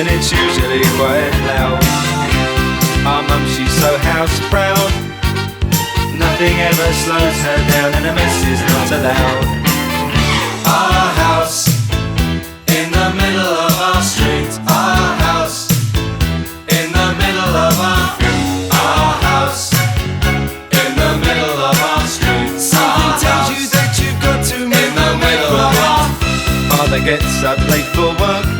and it's usually quite loud. Our mum, she's so house proud. Nothing ever slows her down, and a mess is not allowed. Our house in the middle of our street. Our house in the middle of our our house in the middle of our street. Something tells you that you've got to in the middle of our. Father gets up late for work.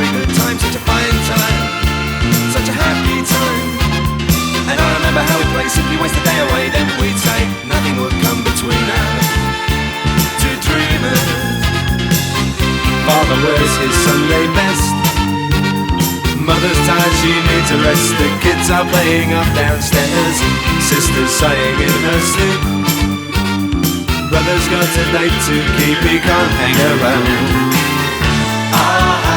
Very good time, such a fine time, such a happy time. And I remember how we'd play, simply waste the day away. Then we'd say nothing would come between us. Two dreamers. Father wears his Sunday best. Mother's tired, she needs a rest. The kids are playing up downstairs. Sister's sighing in her sleep. Brother's got a date to keep, he can't hang around. Our